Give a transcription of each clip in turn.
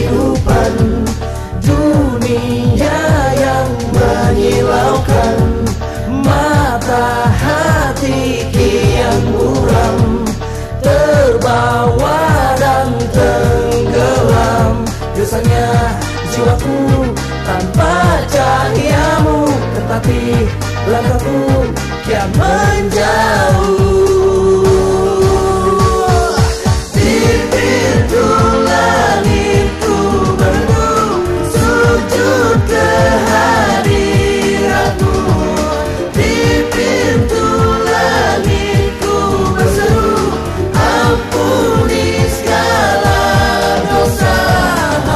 kehidupan Dunia yang menyilaukan Mata hati yang muram Terbawa dan tenggelam. Biasanya jiwaku tanpa cahayamu Tetapi langkahku kian menjauh.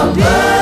I'll.